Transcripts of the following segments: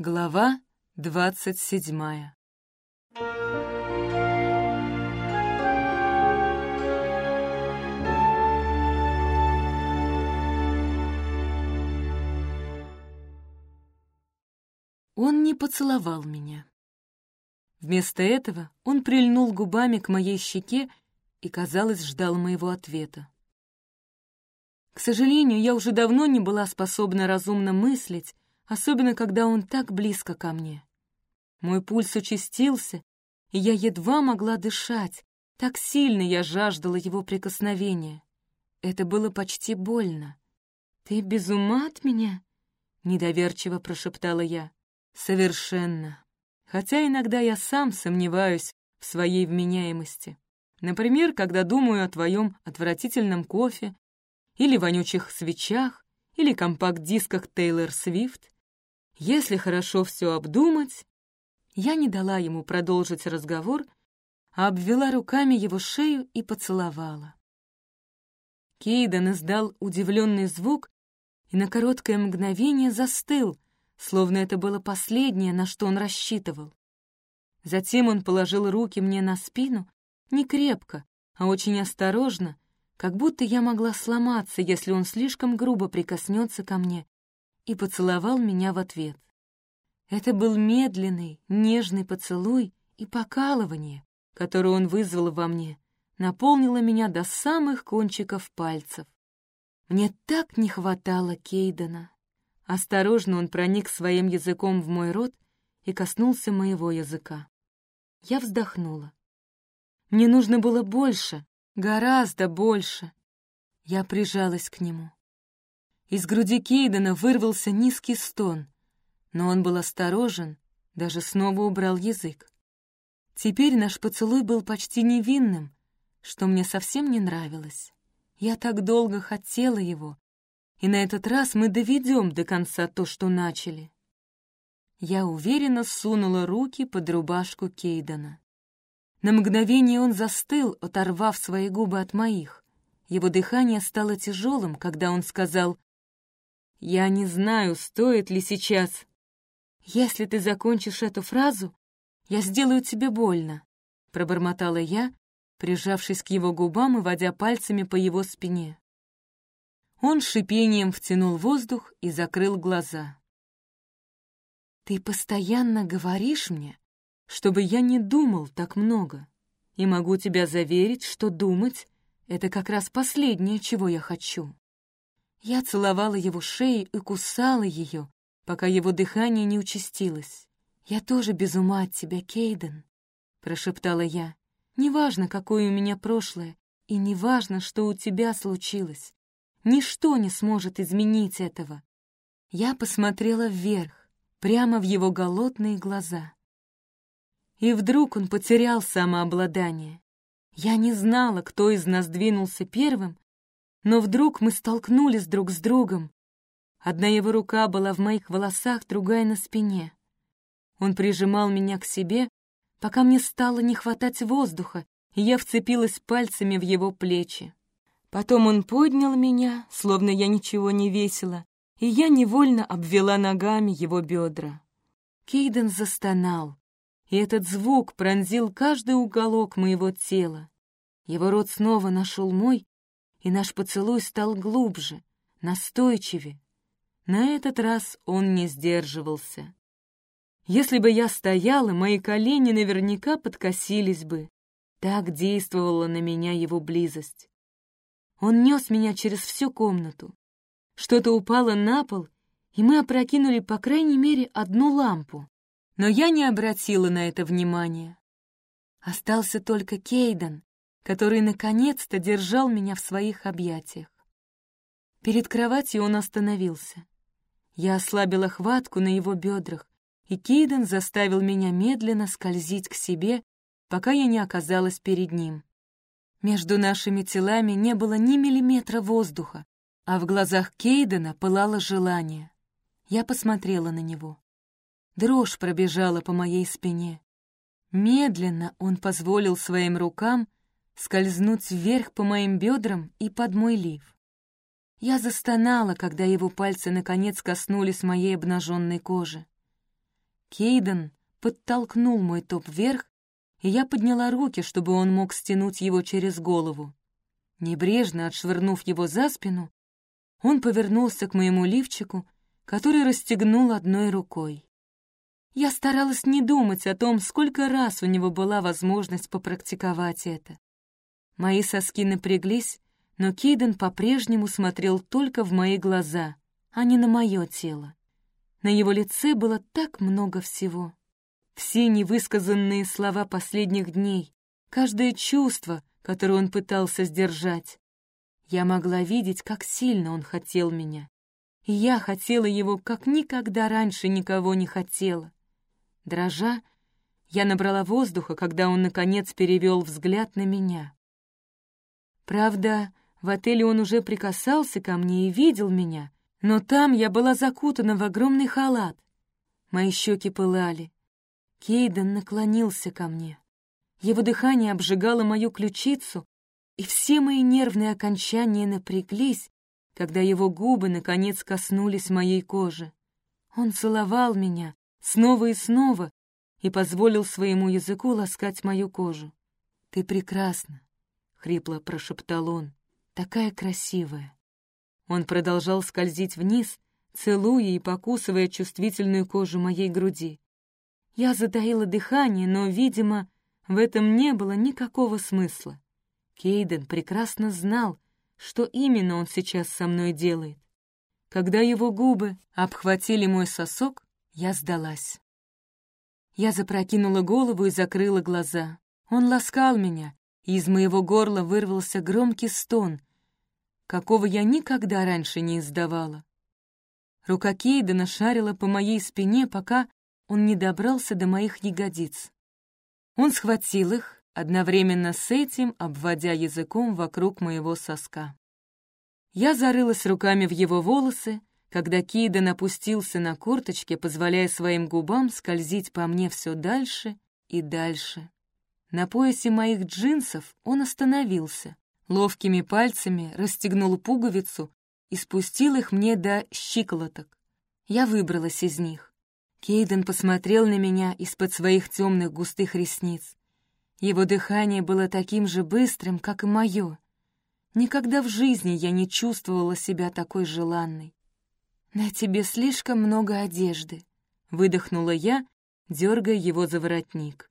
Глава двадцать седьмая Он не поцеловал меня. Вместо этого он прильнул губами к моей щеке и, казалось, ждал моего ответа. К сожалению, я уже давно не была способна разумно мыслить, особенно когда он так близко ко мне. Мой пульс участился, и я едва могла дышать, так сильно я жаждала его прикосновения. Это было почти больно. «Ты без ума от меня?» — недоверчиво прошептала я. «Совершенно. Хотя иногда я сам сомневаюсь в своей вменяемости. Например, когда думаю о твоем отвратительном кофе или вонючих свечах, или компакт-дисках Тейлор Свифт. Если хорошо все обдумать, я не дала ему продолжить разговор, а обвела руками его шею и поцеловала. Кейден издал удивленный звук и на короткое мгновение застыл, словно это было последнее, на что он рассчитывал. Затем он положил руки мне на спину, не крепко, а очень осторожно, как будто я могла сломаться, если он слишком грубо прикоснется ко мне, и поцеловал меня в ответ. Это был медленный, нежный поцелуй и покалывание, которое он вызвал во мне, наполнило меня до самых кончиков пальцев. Мне так не хватало Кейдена. Осторожно он проник своим языком в мой рот и коснулся моего языка. Я вздохнула. Мне нужно было больше, Гораздо больше. Я прижалась к нему. Из груди Кейдена вырвался низкий стон, но он был осторожен, даже снова убрал язык. Теперь наш поцелуй был почти невинным, что мне совсем не нравилось. Я так долго хотела его, и на этот раз мы доведем до конца то, что начали. Я уверенно сунула руки под рубашку Кейдена. На мгновение он застыл, оторвав свои губы от моих. Его дыхание стало тяжелым, когда он сказал, «Я не знаю, стоит ли сейчас. Если ты закончишь эту фразу, я сделаю тебе больно», — пробормотала я, прижавшись к его губам и водя пальцами по его спине. Он шипением втянул воздух и закрыл глаза. «Ты постоянно говоришь мне, чтобы я не думал так много. И могу тебя заверить, что думать — это как раз последнее, чего я хочу. Я целовала его шею и кусала ее, пока его дыхание не участилось. «Я тоже без ума от тебя, Кейден», — прошептала я. «Неважно, какое у меня прошлое, и неважно, что у тебя случилось. Ничто не сможет изменить этого». Я посмотрела вверх, прямо в его голодные глаза. И вдруг он потерял самообладание. Я не знала, кто из нас двинулся первым, но вдруг мы столкнулись друг с другом. Одна его рука была в моих волосах, другая на спине. Он прижимал меня к себе, пока мне стало не хватать воздуха, и я вцепилась пальцами в его плечи. Потом он поднял меня, словно я ничего не весила, и я невольно обвела ногами его бедра. Кейден застонал и этот звук пронзил каждый уголок моего тела. Его рот снова нашел мой, и наш поцелуй стал глубже, настойчивее. На этот раз он не сдерживался. Если бы я стояла, мои колени наверняка подкосились бы. Так действовала на меня его близость. Он нес меня через всю комнату. Что-то упало на пол, и мы опрокинули по крайней мере одну лампу но я не обратила на это внимания. Остался только Кейден, который наконец-то держал меня в своих объятиях. Перед кроватью он остановился. Я ослабила хватку на его бедрах, и Кейден заставил меня медленно скользить к себе, пока я не оказалась перед ним. Между нашими телами не было ни миллиметра воздуха, а в глазах Кейдена пылало желание. Я посмотрела на него. Дрожь пробежала по моей спине. Медленно он позволил своим рукам скользнуть вверх по моим бедрам и под мой лиф. Я застонала, когда его пальцы наконец коснулись моей обнаженной кожи. Кейден подтолкнул мой топ вверх, и я подняла руки, чтобы он мог стянуть его через голову. Небрежно отшвырнув его за спину, он повернулся к моему лифчику, который расстегнул одной рукой. Я старалась не думать о том, сколько раз у него была возможность попрактиковать это. Мои соски напряглись, но Кейден по-прежнему смотрел только в мои глаза, а не на мое тело. На его лице было так много всего. Все невысказанные слова последних дней, каждое чувство, которое он пытался сдержать. Я могла видеть, как сильно он хотел меня. И я хотела его, как никогда раньше никого не хотела. Дрожа, я набрала воздуха, когда он, наконец, перевел взгляд на меня. Правда, в отеле он уже прикасался ко мне и видел меня, но там я была закутана в огромный халат. Мои щеки пылали. Кейден наклонился ко мне. Его дыхание обжигало мою ключицу, и все мои нервные окончания напряглись, когда его губы, наконец, коснулись моей кожи. Он целовал меня снова и снова и позволил своему языку ласкать мою кожу. «Ты прекрасна», — хрипло прошептал он, — «такая красивая». Он продолжал скользить вниз, целуя и покусывая чувствительную кожу моей груди. Я затаила дыхание, но, видимо, в этом не было никакого смысла. Кейден прекрасно знал, что именно он сейчас со мной делает. Когда его губы обхватили мой сосок, я сдалась. Я запрокинула голову и закрыла глаза. Он ласкал меня, и из моего горла вырвался громкий стон, какого я никогда раньше не издавала. Рука Кейдена шарила по моей спине, пока он не добрался до моих ягодиц. Он схватил их, одновременно с этим обводя языком вокруг моего соска. Я зарылась руками в его волосы, когда Кейден опустился на корточки, позволяя своим губам скользить по мне все дальше и дальше. На поясе моих джинсов он остановился, ловкими пальцами расстегнул пуговицу и спустил их мне до щиколоток. Я выбралась из них. Кейден посмотрел на меня из-под своих темных густых ресниц. Его дыхание было таким же быстрым, как и мое. Никогда в жизни я не чувствовала себя такой желанной. «На тебе слишком много одежды», — выдохнула я, дергая его за воротник.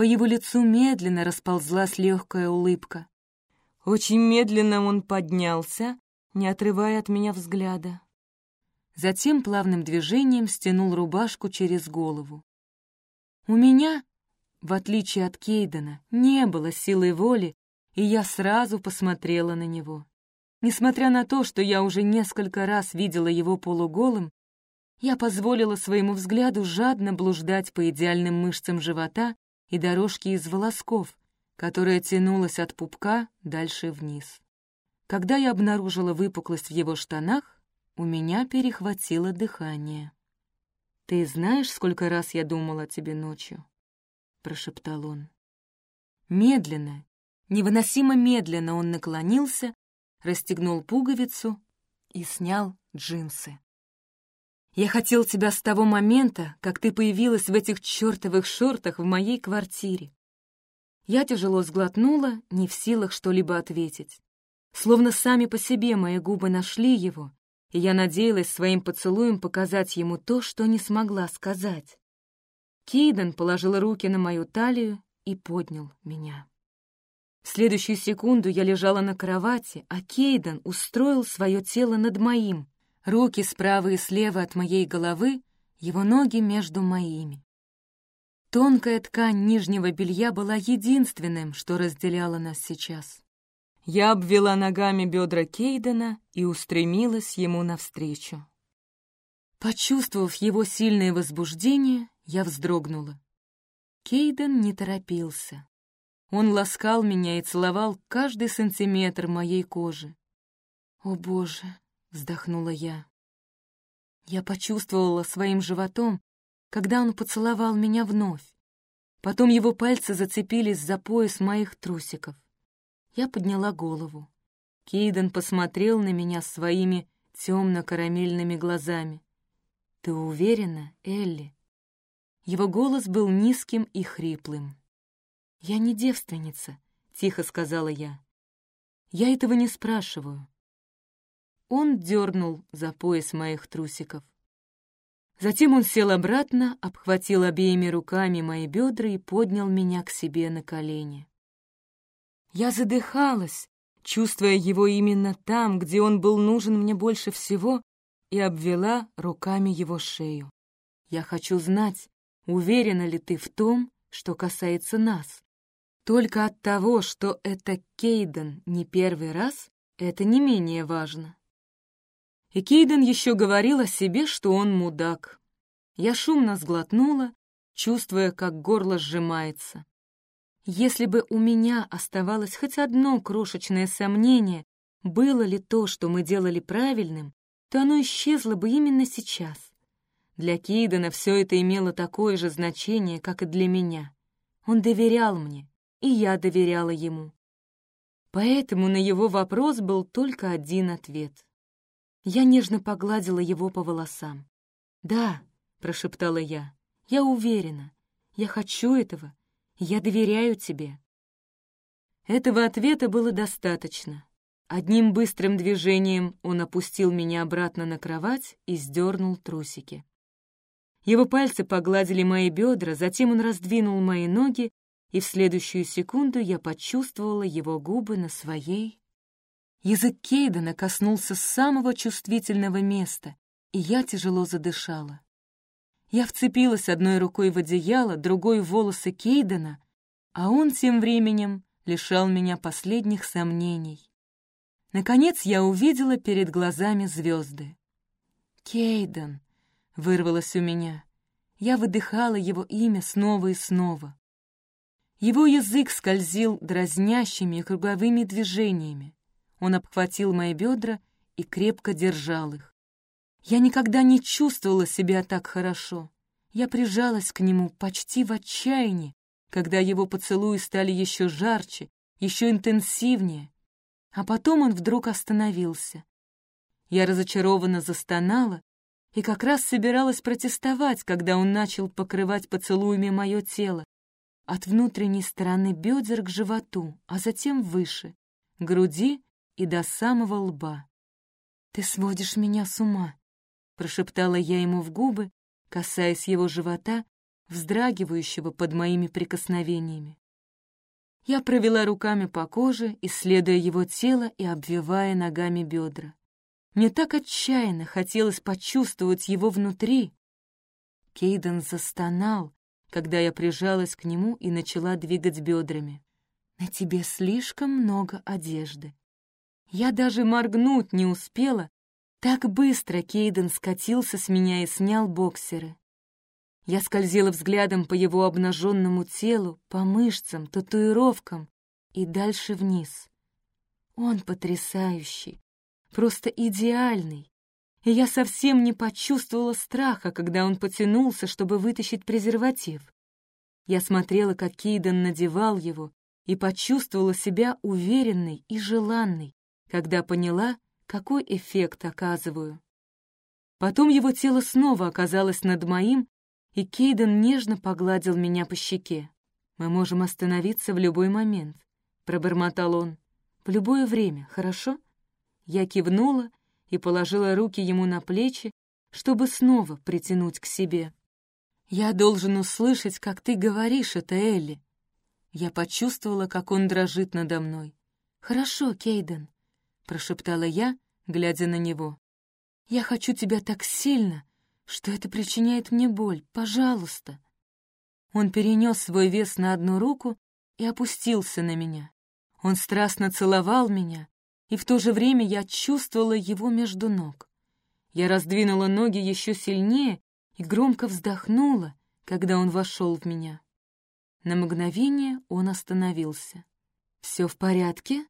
По его лицу медленно расползлась легкая улыбка. Очень медленно он поднялся, не отрывая от меня взгляда. Затем плавным движением стянул рубашку через голову. У меня в отличие от Кейдена, не было силы воли, и я сразу посмотрела на него. Несмотря на то, что я уже несколько раз видела его полуголым, я позволила своему взгляду жадно блуждать по идеальным мышцам живота и дорожке из волосков, которая тянулась от пупка дальше вниз. Когда я обнаружила выпуклость в его штанах, у меня перехватило дыхание. «Ты знаешь, сколько раз я думала о тебе ночью?» — прошептал он. Медленно, невыносимо медленно он наклонился, расстегнул пуговицу и снял джинсы. «Я хотел тебя с того момента, как ты появилась в этих чертовых шортах в моей квартире». Я тяжело сглотнула, не в силах что-либо ответить. Словно сами по себе мои губы нашли его, и я надеялась своим поцелуем показать ему то, что не смогла сказать. Кейден положил руки на мою талию и поднял меня. В следующую секунду я лежала на кровати, а Кейден устроил свое тело над моим, руки справа и слева от моей головы, его ноги между моими. Тонкая ткань нижнего белья была единственным, что разделяло нас сейчас. Я обвела ногами бедра Кейдена и устремилась ему навстречу. Почувствовав его сильное возбуждение, я вздрогнула. Кейден не торопился. Он ласкал меня и целовал каждый сантиметр моей кожи. «О, Боже!» — вздохнула я. Я почувствовала своим животом, когда он поцеловал меня вновь. Потом его пальцы зацепились за пояс моих трусиков. Я подняла голову. Кейден посмотрел на меня своими темно-карамельными глазами. «Ты уверена, Элли?» Его голос был низким и хриплым. «Я не девственница», — тихо сказала я. «Я этого не спрашиваю». Он дернул за пояс моих трусиков. Затем он сел обратно, обхватил обеими руками мои бедра и поднял меня к себе на колени. Я задыхалась, чувствуя его именно там, где он был нужен мне больше всего, и обвела руками его шею. «Я хочу знать, уверена ли ты в том, что касается нас? Только от того, что это Кейден не первый раз, это не менее важно». И Кейден еще говорил о себе, что он мудак. Я шумно сглотнула, чувствуя, как горло сжимается. Если бы у меня оставалось хоть одно крошечное сомнение, было ли то, что мы делали правильным, то оно исчезло бы именно сейчас. Для Кейдена все это имело такое же значение, как и для меня. Он доверял мне, и я доверяла ему. Поэтому на его вопрос был только один ответ. Я нежно погладила его по волосам. «Да», — прошептала я, — «я уверена. Я хочу этого. Я доверяю тебе». Этого ответа было достаточно. Одним быстрым движением он опустил меня обратно на кровать и сдернул трусики. Его пальцы погладили мои бедра, затем он раздвинул мои ноги, и в следующую секунду я почувствовала его губы на своей. Язык Кейдена коснулся самого чувствительного места, и я тяжело задышала. Я вцепилась одной рукой в одеяло, другой в волосы Кейдена, а он тем временем лишал меня последних сомнений. Наконец я увидела перед глазами звезды. «Кейден!» — вырвалось у меня. Я выдыхала его имя снова и снова. Его язык скользил дразнящими круговыми движениями. Он обхватил мои бедра и крепко держал их. Я никогда не чувствовала себя так хорошо. Я прижалась к нему почти в отчаянии, когда его поцелуи стали еще жарче, еще интенсивнее, а потом он вдруг остановился. Я разочарованно застонала и как раз собиралась протестовать, когда он начал покрывать поцелуями мое тело, от внутренней стороны бедер к животу, а затем выше, груди и до самого лба. «Ты сводишь меня с ума», — прошептала я ему в губы, касаясь его живота, вздрагивающего под моими прикосновениями. Я провела руками по коже, исследуя его тело и обвивая ногами бедра. Мне так отчаянно хотелось почувствовать его внутри. Кейден застонал, когда я прижалась к нему и начала двигать бедрами. «На тебе слишком много одежды». Я даже моргнуть не успела, так быстро Кейден скатился с меня и снял боксеры. Я скользила взглядом по его обнаженному телу, по мышцам, татуировкам и дальше вниз. Он потрясающий, просто идеальный. И я совсем не почувствовала страха, когда он потянулся, чтобы вытащить презерватив. Я смотрела, как Кейден надевал его, и почувствовала себя уверенной и желанной, когда поняла, какой эффект оказываю. Потом его тело снова оказалось над моим, и Кейден нежно погладил меня по щеке. «Мы можем остановиться в любой момент», — пробормотал он. «В любое время, хорошо?» Я кивнула и положила руки ему на плечи, чтобы снова притянуть к себе. «Я должен услышать, как ты говоришь это, Элли». Я почувствовала, как он дрожит надо мной. «Хорошо, Кейден», — прошептала я, глядя на него. «Я хочу тебя так сильно, что это причиняет мне боль. Пожалуйста!» Он перенес свой вес на одну руку и опустился на меня. Он страстно целовал меня, и в то же время я чувствовала его между ног. Я раздвинула ноги еще сильнее и громко вздохнула, когда он вошел в меня. На мгновение он остановился. «Все в порядке?»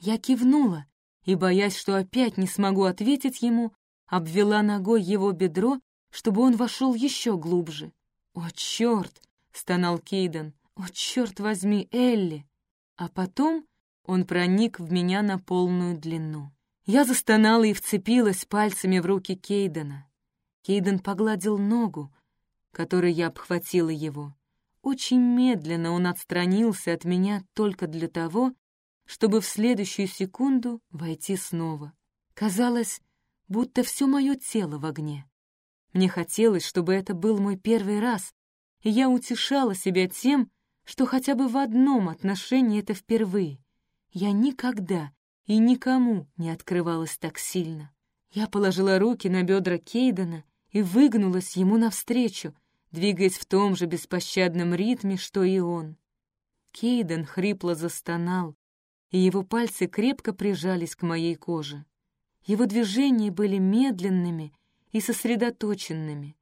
Я кивнула и, боясь, что опять не смогу ответить ему, обвела ногой его бедро, чтобы он вошел еще глубже. «О, черт!» — стонал Кейден. «О, черт возьми, Элли!» А потом он проник в меня на полную длину. Я застонала и вцепилась пальцами в руки Кейдена. Кейден погладил ногу, которой я обхватила его. Очень медленно он отстранился от меня только для того, чтобы в следующую секунду войти снова. Казалось, будто все мое тело в огне. Мне хотелось, чтобы это был мой первый раз, и я утешала себя тем, что хотя бы в одном отношении это впервые. Я никогда и никому не открывалась так сильно. Я положила руки на бедра Кейдена и выгнулась ему навстречу, двигаясь в том же беспощадном ритме, что и он. Кейден хрипло застонал, и его пальцы крепко прижались к моей коже. Его движения были медленными и сосредоточенными,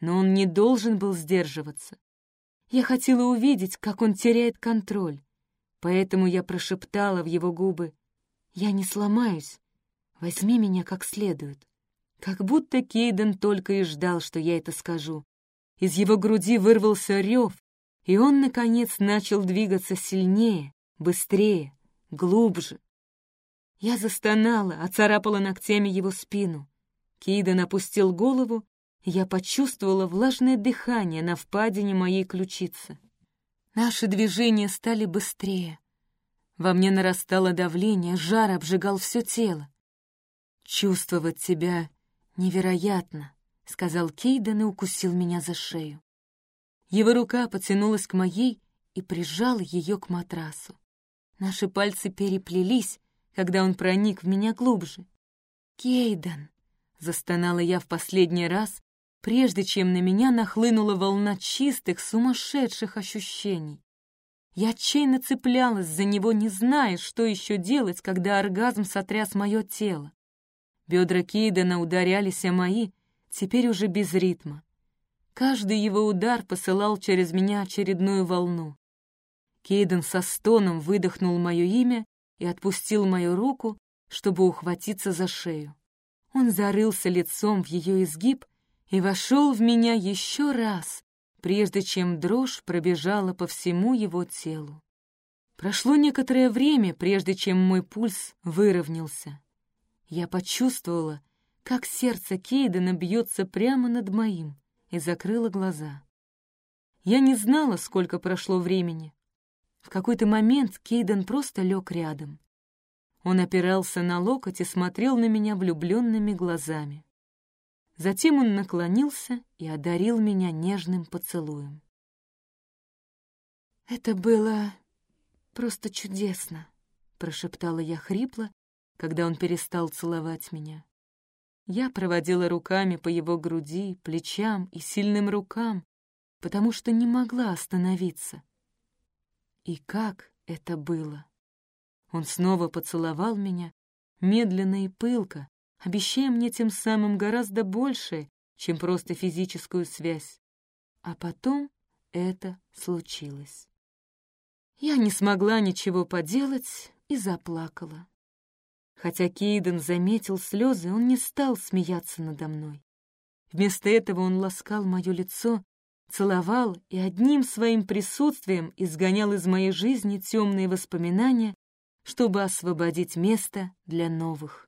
но он не должен был сдерживаться. Я хотела увидеть, как он теряет контроль, поэтому я прошептала в его губы «Я не сломаюсь, возьми меня как следует». Как будто Кейден только и ждал, что я это скажу. Из его груди вырвался рев, и он, наконец, начал двигаться сильнее, быстрее, глубже. Я застонала, оцарапала ногтями его спину. Кейден опустил голову, и я почувствовала влажное дыхание на впадине моей ключицы. Наши движения стали быстрее. Во мне нарастало давление, жар обжигал все тело. Чувствовать тебя невероятно, — сказал Кейден и укусил меня за шею. Его рука потянулась к моей и прижала ее к матрасу. Наши пальцы переплелись, когда он проник в меня глубже. «Кейден!» — застонала я в последний раз, прежде чем на меня нахлынула волна чистых, сумасшедших ощущений. Я отчаянно цеплялась за него, не зная, что еще делать, когда оргазм сотряс мое тело. Бедра Кейдена ударялись о мои, теперь уже без ритма. Каждый его удар посылал через меня очередную волну. Кейден со стоном выдохнул мое имя и отпустил мою руку, чтобы ухватиться за шею. Он зарылся лицом в ее изгиб и вошел в меня еще раз, прежде чем дрожь пробежала по всему его телу. Прошло некоторое время, прежде чем мой пульс выровнялся. Я почувствовала, как сердце Кейдена бьется прямо над моим, и закрыла глаза. Я не знала, сколько прошло времени. В какой-то момент Кейден просто лег рядом. Он опирался на локоть и смотрел на меня влюбленными глазами. Затем он наклонился и одарил меня нежным поцелуем. «Это было просто чудесно», — прошептала я хрипло, когда он перестал целовать меня. Я проводила руками по его груди, плечам и сильным рукам, потому что не могла остановиться. И как это было! Он снова поцеловал меня, медленно и пылко, обещая мне тем самым гораздо большее, чем просто физическую связь. А потом это случилось. Я не смогла ничего поделать и заплакала. Хотя Кейден заметил слезы, он не стал смеяться надо мной. Вместо этого он ласкал мое лицо, целовал и одним своим присутствием изгонял из моей жизни темные воспоминания, чтобы освободить место для новых.